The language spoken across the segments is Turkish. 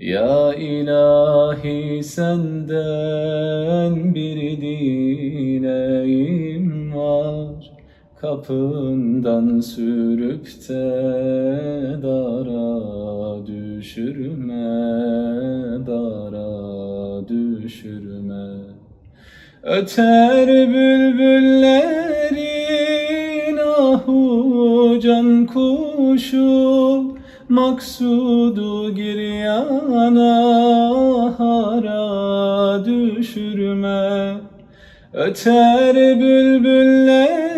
Ya ilahi senden bir dileğim var. Kapından sürüp de dara düşürme, dara düşürme. Öter bülbüllerin ahu can kuşu Maksudu giryana hara düşürme. Öter bülbüllerin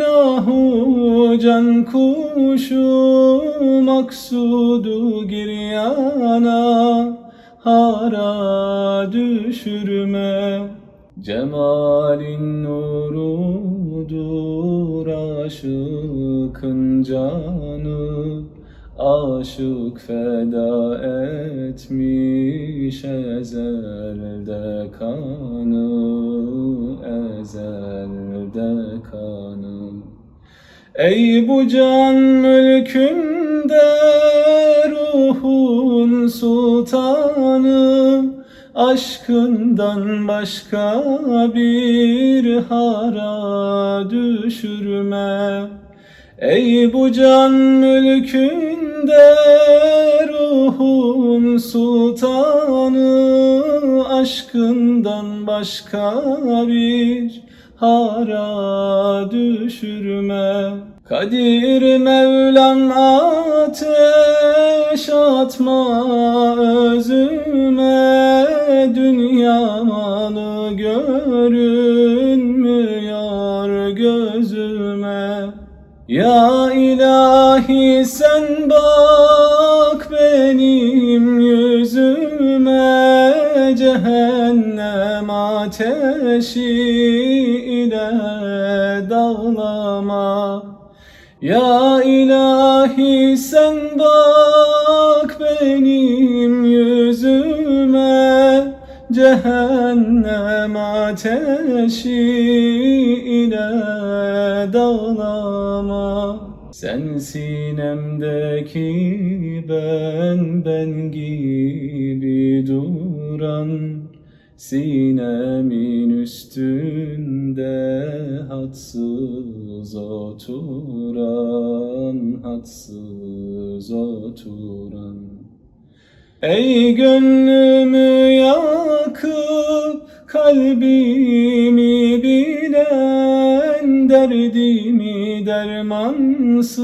ahu can kuşu Maksudu giryana hara düşürme. Cemalin nurudur aşıkın canı Aşık feda etmiş ezelde kanı Ezelde kanı. Ey bu can mülkünde ruhun sultanı Aşkından başka bir hara düşürme. Ey bu can mülkünde ruhun sultanı Aşkından başka bir hara düşürme. Kadir Mevlam ateş atma özüme Dünya malı görünmüyor gözüme. Ya ilahi sen bak benim yüzüme Cehennem ateşi ile dağlama. Ya ilahi sen bak benim Cehennem ateşi ile dağlama. Sen sinemdeki ben ben gibi duran. Sinemin üstünde hadsız oturan, hadsız oturan Ey gönlümü yakıp kalbimi bilen Derdimi dermansız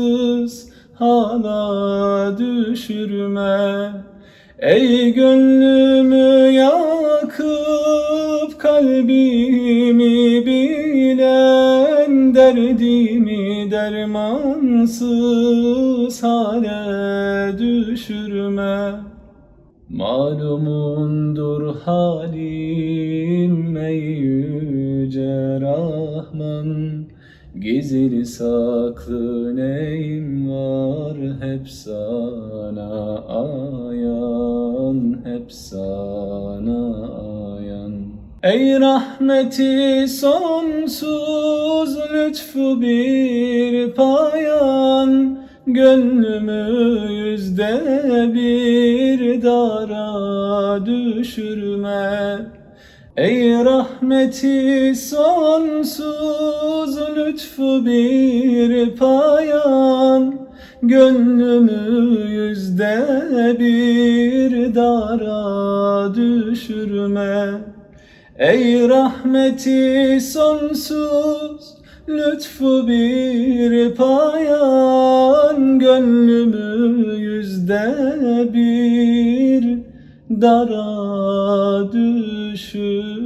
hala düşürme. Ey gönlümü yakıp kalbimi bilen Derdimi dermansız hale düşürme Malumundur halim ey yüce Rahman. Gizli saklı neyim var hep sana ayan Hep sana ayan. Ey rahmeti sonsuz lütfu bir payan Gönlümü yüzde bir dara düşürme. Ey rahmeti sonsuz lütfu bir payan. Gönlümü yüzde bir dara düşürme. Ey rahmeti sonsuz lütfu bir payan Gönlümü yüzde bir dara düşürme